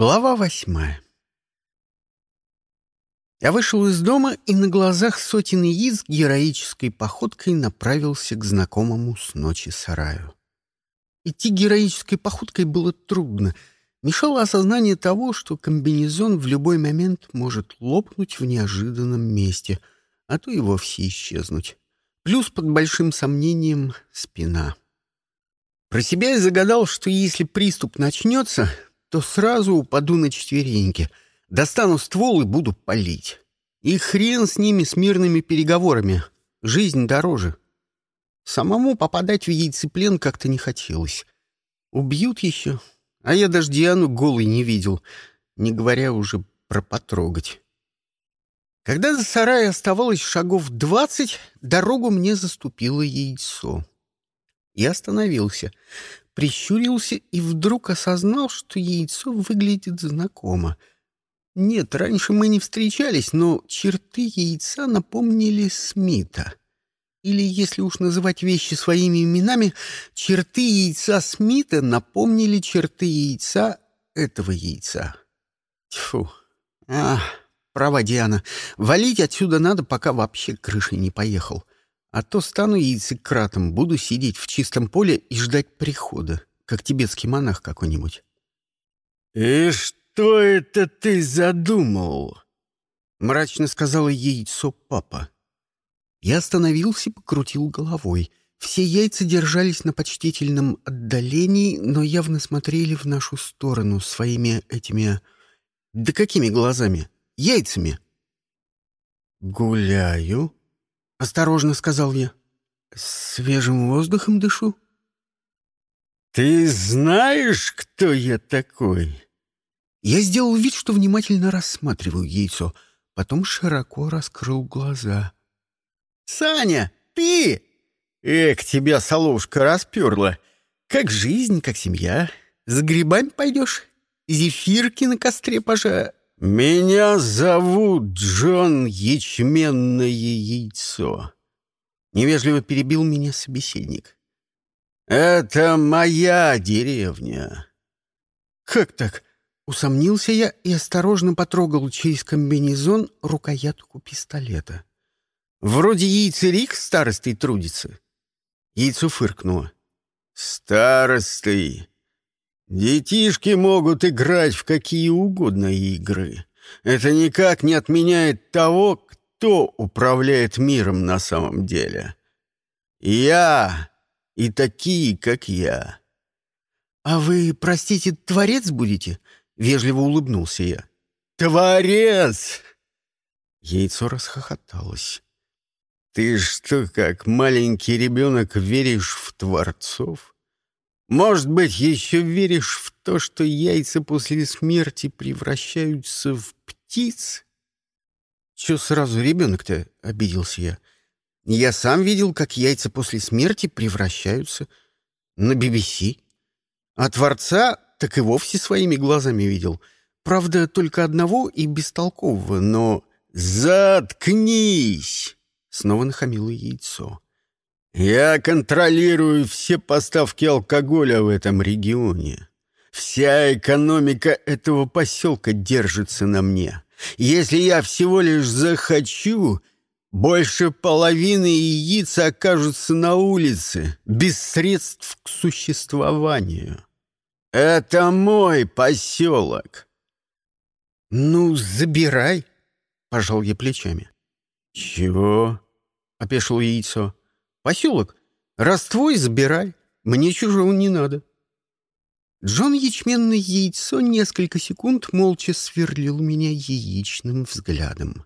Глава восьмая Я вышел из дома и на глазах сотен яиц героической походкой направился к знакомому с ночи сараю. Идти героической походкой было трудно. Мешало осознание того, что комбинезон в любой момент может лопнуть в неожиданном месте, а то и вовсе исчезнуть. Плюс под большим сомнением спина. Про себя я загадал, что если приступ начнется, то сразу упаду на четвереньки, достану ствол и буду палить. И хрен с ними, с мирными переговорами. Жизнь дороже. Самому попадать в яйцеплен как-то не хотелось. Убьют еще. А я даже Диану голой не видел, не говоря уже про потрогать. Когда за сарай оставалось шагов двадцать, дорогу мне заступило яйцо. Я остановился прищурился и вдруг осознал, что яйцо выглядит знакомо. Нет, раньше мы не встречались, но черты яйца напомнили Смита. Или, если уж называть вещи своими именами, черты яйца Смита напомнили черты яйца этого яйца. Тьфу. Ах, права Диана. Валить отсюда надо, пока вообще крышей не поехал. А то стану яйцекратом, буду сидеть в чистом поле и ждать прихода, как тибетский монах какой-нибудь. «И что это ты задумал?» — мрачно сказала яйцо папа. Я остановился и покрутил головой. Все яйца держались на почтительном отдалении, но явно смотрели в нашу сторону своими этими... Да какими глазами? Яйцами. «Гуляю», — осторожно сказал я. «Свежим воздухом дышу». «Ты знаешь, кто я такой?» Я сделал вид, что внимательно рассматриваю яйцо, потом широко раскрыл глаза. «Саня, ты?» «Эк, тебя солушка расперла. Как жизнь, как семья. За грибами пойдешь? Зефирки на костре пожа...» «Меня зовут Джон Ячменное Яйцо», — невежливо перебил меня собеседник. «Это моя деревня». «Как так?» — усомнился я и осторожно потрогал через комбинезон рукоятку пистолета. «Вроде яйцерик старостой трудится». Яйцо фыркнуло. «Старостой? Детишки могут играть в какие угодно игры. Это никак не отменяет того, кто управляет миром на самом деле. Я и такие, как я. «А вы, простите, творец будете?» — вежливо улыбнулся я. «Творец!» Яйцо расхохоталось. «Ты что, как маленький ребенок, веришь в творцов?» Может быть, еще веришь в то, что яйца после смерти превращаются в птиц? Че сразу ребенок-то, — обиделся я. Я сам видел, как яйца после смерти превращаются на BBC. А Творца так и вовсе своими глазами видел. Правда, только одного и бестолкового, но... «Заткнись!» — снова нахамило яйцо. Я контролирую все поставки алкоголя в этом регионе. Вся экономика этого поселка держится на мне. Если я всего лишь захочу, больше половины яиц окажутся на улице, без средств к существованию. Это мой поселок. «Ну, забирай», — пожал я плечами. «Чего?» — опешил яйцо. Поселок. Раз твой, забирай. Мне чужого не надо. Джон ячменное яйцо несколько секунд молча сверлил меня яичным взглядом.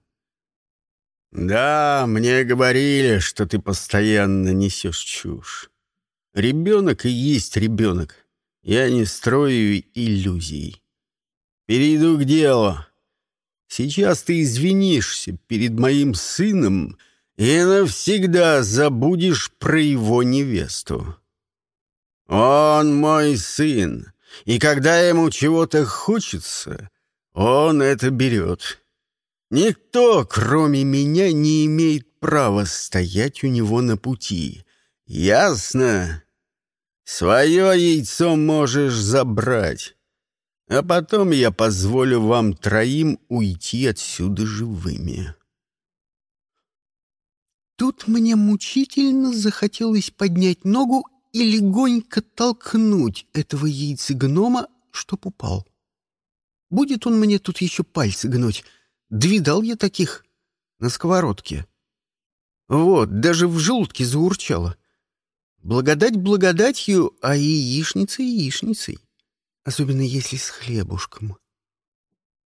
«Да, мне говорили, что ты постоянно несешь чушь. Ребенок и есть ребенок. Я не строю иллюзий. Перейду к делу. Сейчас ты извинишься перед моим сыном — и навсегда забудешь про его невесту. Он мой сын, и когда ему чего-то хочется, он это берет. Никто, кроме меня, не имеет права стоять у него на пути. Ясно? Свое яйцо можешь забрать. А потом я позволю вам троим уйти отсюда живыми. Тут мне мучительно захотелось поднять ногу и легонько толкнуть этого яйцегнома, чтоб упал. Будет он мне тут еще пальцы гнуть. Двидал я таких на сковородке. Вот, даже в желудке заурчало. Благодать благодатью, а яичница яичницей. Особенно если с хлебушком.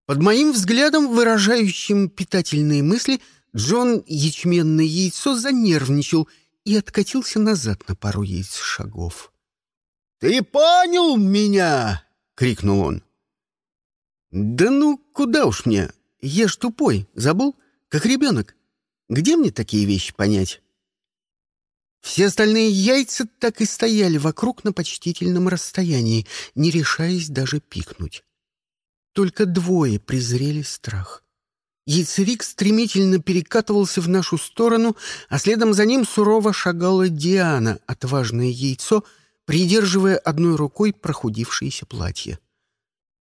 Под моим взглядом, выражающим питательные мысли, Джон ячменное яйцо занервничал и откатился назад на пару яиц шагов. «Ты понял меня?» — крикнул он. «Да ну, куда уж мне? Я ж тупой, забыл? Как ребенок. Где мне такие вещи понять?» Все остальные яйца так и стояли вокруг на почтительном расстоянии, не решаясь даже пикнуть. Только двое презрели страх. Яйцевик стремительно перекатывался в нашу сторону, а следом за ним сурово шагала Диана, отважное яйцо, придерживая одной рукой прохудившееся платье.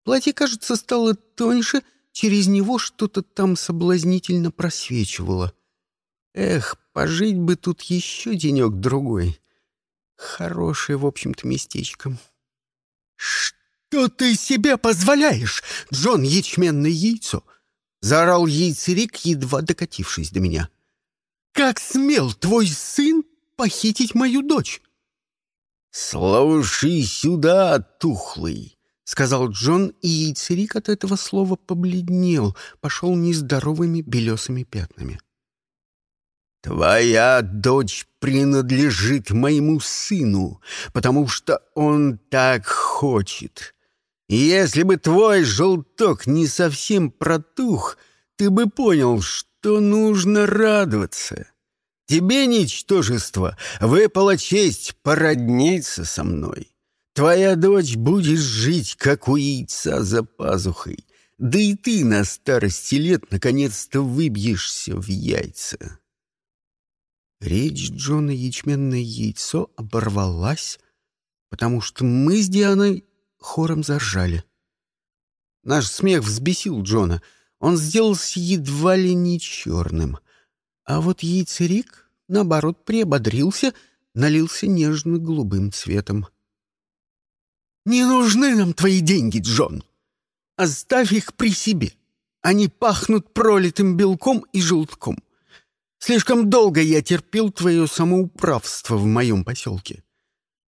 Платье, кажется, стало тоньше, через него что-то там соблазнительно просвечивало. Эх, пожить бы тут еще денек-другой. Хорошее, в общем-то, местечко. «Что ты себе позволяешь, Джон Ячменное яйцо?» — заорал яйцерик, едва докатившись до меня. «Как смел твой сын похитить мою дочь?» «Слушай сюда, тухлый!» — сказал Джон, и яйцерик от этого слова побледнел, пошел нездоровыми белесыми пятнами. «Твоя дочь принадлежит моему сыну, потому что он так хочет. Если бы твой желток не совсем протух, ты бы понял, что нужно радоваться. Тебе, ничтожество, выпала честь породниться со мной. Твоя дочь будет жить, как у яйца за пазухой, да и ты на старости лет наконец-то выбьешься в яйца». Речь Джона ячменное яйцо оборвалась, потому что мы с Дианой хором заржали. Наш смех взбесил Джона. Он сделался едва ли не черным. А вот яйцерик, наоборот, приободрился, налился нежно-голубым цветом. «Не нужны нам твои деньги, Джон. Оставь их при себе. Они пахнут пролитым белком и желтком. Слишком долго я терпел твое самоуправство в моем поселке.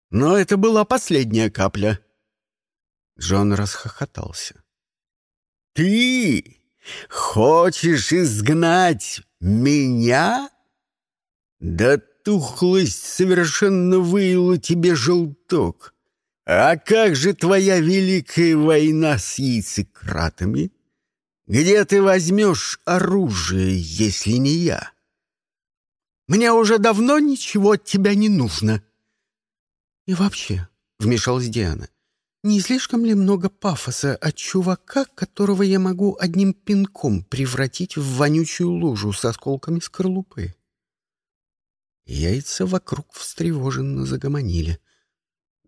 Но это была последняя капля». Джон расхохотался. «Ты хочешь изгнать меня? Да тухлость совершенно выила тебе желток. А как же твоя великая война с яйцекратами? Где ты возьмешь оружие, если не я?» Мне уже давно ничего от тебя не нужно. И вообще, — вмешалась Диана, — не слишком ли много пафоса от чувака, которого я могу одним пинком превратить в вонючую лужу с осколками скорлупы? Яйца вокруг встревоженно загомонили.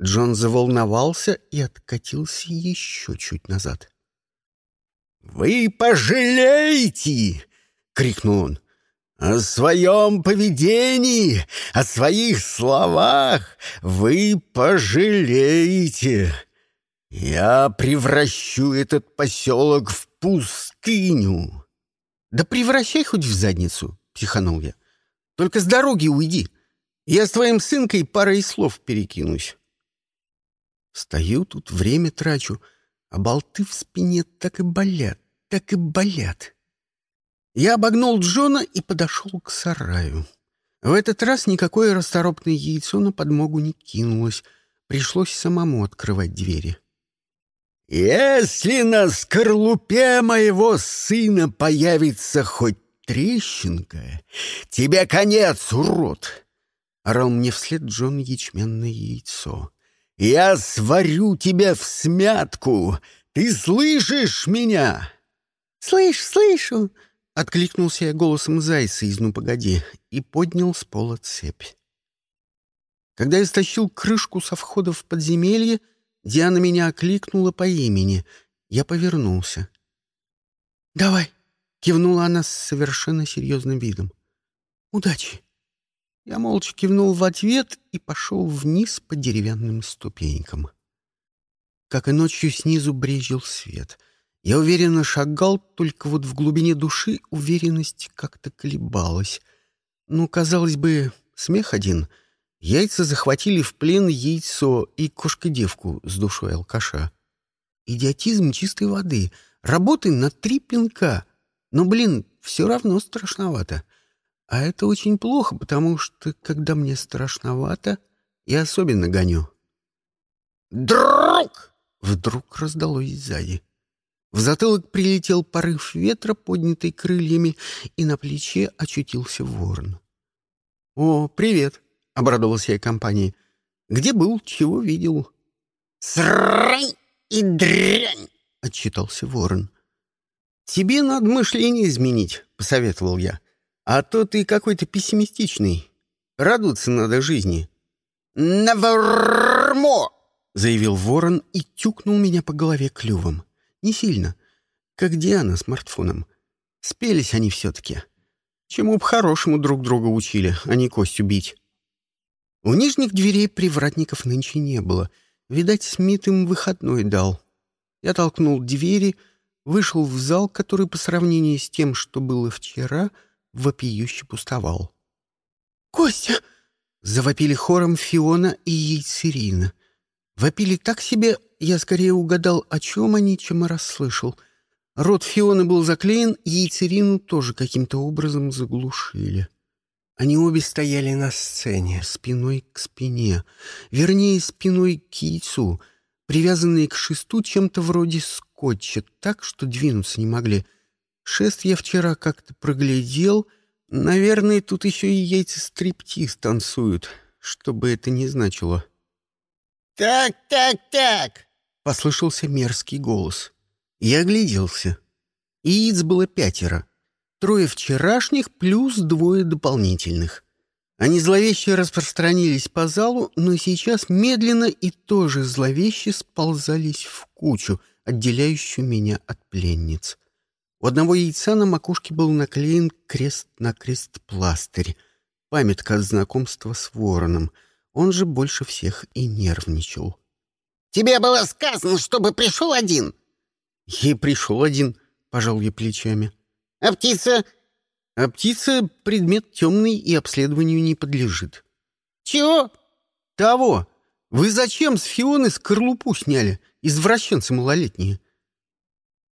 Джон заволновался и откатился еще чуть назад. «Вы пожалеете!» — крикнул он. О своем поведении, о своих словах вы пожалеете. Я превращу этот поселок в пустыню. Да превращай хоть в задницу, психанул я. Только с дороги уйди. Я с твоим сынкой парой слов перекинусь. Стою тут, время трачу, а болты в спине так и болят, так и болят. Я обогнул Джона и подошел к сараю. В этот раз никакое расторопное яйцо на подмогу не кинулось. Пришлось самому открывать двери. «Если на скорлупе моего сына появится хоть трещинка, тебе конец, урод!» — орал мне вслед Джон ячменное яйцо. «Я сварю тебя в смятку! Ты слышишь меня?» «Слышь, слышу!» Откликнулся я голосом зайца из «Ну, погоди» и поднял с пола цепь. Когда я стащил крышку со входа в подземелье, Диана меня окликнула по имени, Я повернулся. «Давай!» — кивнула она с совершенно серьезным видом. «Удачи!» Я молча кивнул в ответ и пошел вниз по деревянным ступенькам. Как и ночью снизу брезжил свет. Я уверенно шагал, только вот в глубине души уверенность как-то колебалась. Ну, казалось бы, смех один. Яйца захватили в плен яйцо и кошка-девку с душой алкаша. Идиотизм чистой воды. Работай на три пинка. Но, блин, все равно страшновато. А это очень плохо, потому что, когда мне страшновато, я особенно гоню. «Друг!» — вдруг раздалось сзади. В затылок прилетел порыв ветра, поднятый крыльями, и на плече очутился ворон. «О, привет!» — обрадовался я компании. «Где был? Чего видел?» «Срань и дрянь!» — отчитался ворон. «Тебе надо мышление изменить», — посоветовал я. А то ты какой-то пессимистичный. Радоваться надо жизни. «Навермо!» — заявил ворон и тюкнул меня по голове клювом. Не сильно. Как Диана смартфоном. Спелись они все-таки. Чему б хорошему друг друга учили, а не костью бить. У нижних дверей привратников нынче не было. Видать, Смит им выходной дал. Я толкнул двери, вышел в зал, который по сравнению с тем, что было вчера — вопиюще пустовал. «Костя!» — завопили хором Фиона и Яйцерина. Вопили так себе, я скорее угадал, о чем они, чем расслышал. Рот Фионы был заклеен, Яйцерину тоже каким-то образом заглушили. Они обе стояли на сцене, спиной к спине, вернее, спиной к яйцу, привязанные к шесту чем-то вроде скотча, так, что двинуться не могли — Шест я вчера как-то проглядел. Наверное, тут еще и яйца стриптиз танцуют, что бы это ни значило. «Так, так, так!» — послышался мерзкий голос. Я огляделся. Яиц было пятеро. Трое вчерашних плюс двое дополнительных. Они зловеще распространились по залу, но сейчас медленно и тоже зловеще сползались в кучу, отделяющую меня от пленниц. У одного яйца на макушке был наклеен крест-накрест пластырь, памятка от знакомства с вороном. Он же больше всех и нервничал. «Тебе было сказано, чтобы пришел один!» «Ей пришел один», — пожал я плечами. «А птица?» «А птица — предмет темный и обследованию не подлежит». «Чего?» «Того! Вы зачем с Фионы скорлупу сняли? Извращенцы малолетние!»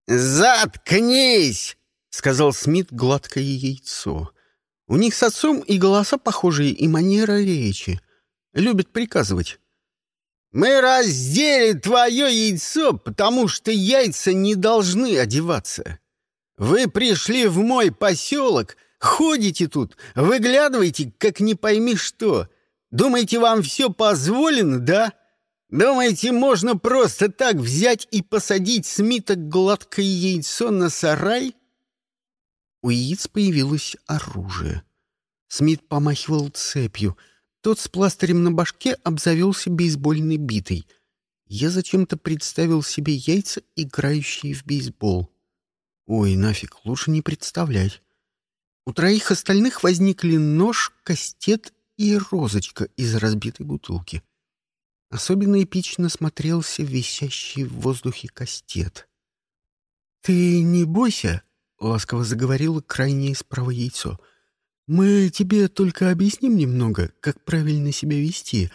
«Заткнись!» — сказал Смит гладкое яйцо. У них с отцом и голоса похожие, и манера речи. Любят приказывать. «Мы раздели твое яйцо, потому что яйца не должны одеваться. Вы пришли в мой поселок, ходите тут, выглядываете, как не пойми что. Думаете, вам все позволено, да?» Думаете, можно просто так взять и посадить Смита гладкое яйцо на сарай? У яиц появилось оружие. Смит помахивал цепью. Тот с пластырем на башке обзавелся бейсбольной битой. Я зачем-то представил себе яйца, играющие в бейсбол. Ой, нафиг, лучше не представлять. У троих остальных возникли нож, кастет и розочка из разбитой бутылки. Особенно эпично смотрелся висящий в воздухе кастет. «Ты не бойся», — ласково заговорило крайнее справа яйцо. «Мы тебе только объясним немного, как правильно себя вести,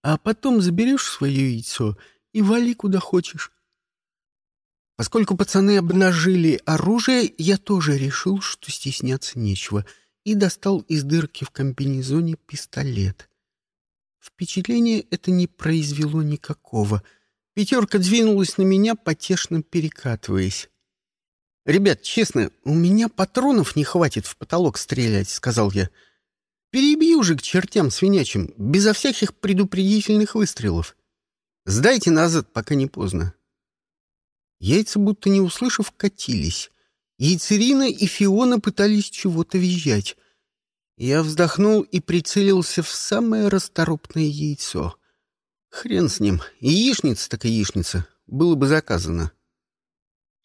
а потом заберешь свое яйцо и вали куда хочешь». Поскольку пацаны обнажили оружие, я тоже решил, что стесняться нечего, и достал из дырки в комбинезоне пистолет. Впечатление это не произвело никакого. Пятерка двинулась на меня, потешно перекатываясь. «Ребят, честно, у меня патронов не хватит в потолок стрелять», — сказал я. «Перебей уже к чертям свинячим, безо всяких предупредительных выстрелов. Сдайте назад, пока не поздно». Яйца, будто не услышав, катились. Яйцерина и Фиона пытались чего-то визжать. Я вздохнул и прицелился в самое расторопное яйцо. Хрен с ним, яичница так яичница, было бы заказано.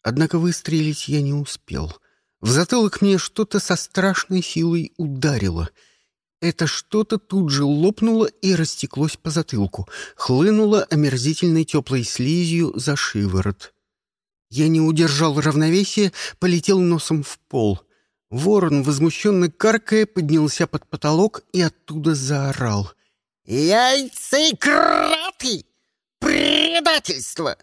Однако выстрелить я не успел. В затылок мне что-то со страшной силой ударило. Это что-то тут же лопнуло и растеклось по затылку, хлынуло омерзительной теплой слизью за шиворот. Я не удержал равновесия, полетел носом в пол. Ворон, возмущенно каркая, поднялся под потолок и оттуда заорал. «Яйцекраты! Предательство!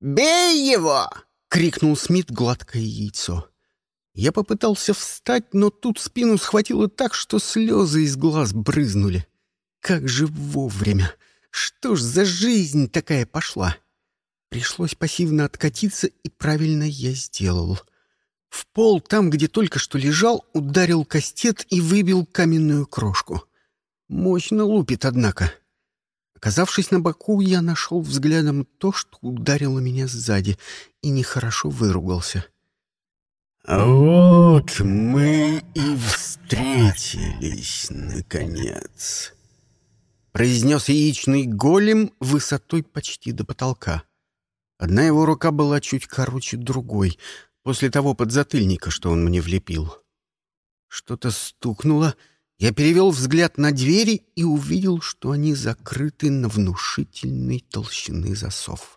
Бей его!» — крикнул Смит гладкое яйцо. Я попытался встать, но тут спину схватило так, что слезы из глаз брызнули. Как же вовремя! Что ж за жизнь такая пошла? Пришлось пассивно откатиться, и правильно я сделал. В пол, там, где только что лежал, ударил кастет и выбил каменную крошку. Мощно лупит, однако. Оказавшись на боку, я нашел взглядом то, что ударило меня сзади, и нехорошо выругался. «Вот мы и встретились, наконец», — произнес яичный голем высотой почти до потолка. Одна его рука была чуть короче другой, после того подзатыльника, что он мне влепил. Что-то стукнуло — я перевел взгляд на двери и увидел, что они закрыты на внушительной толщины засов.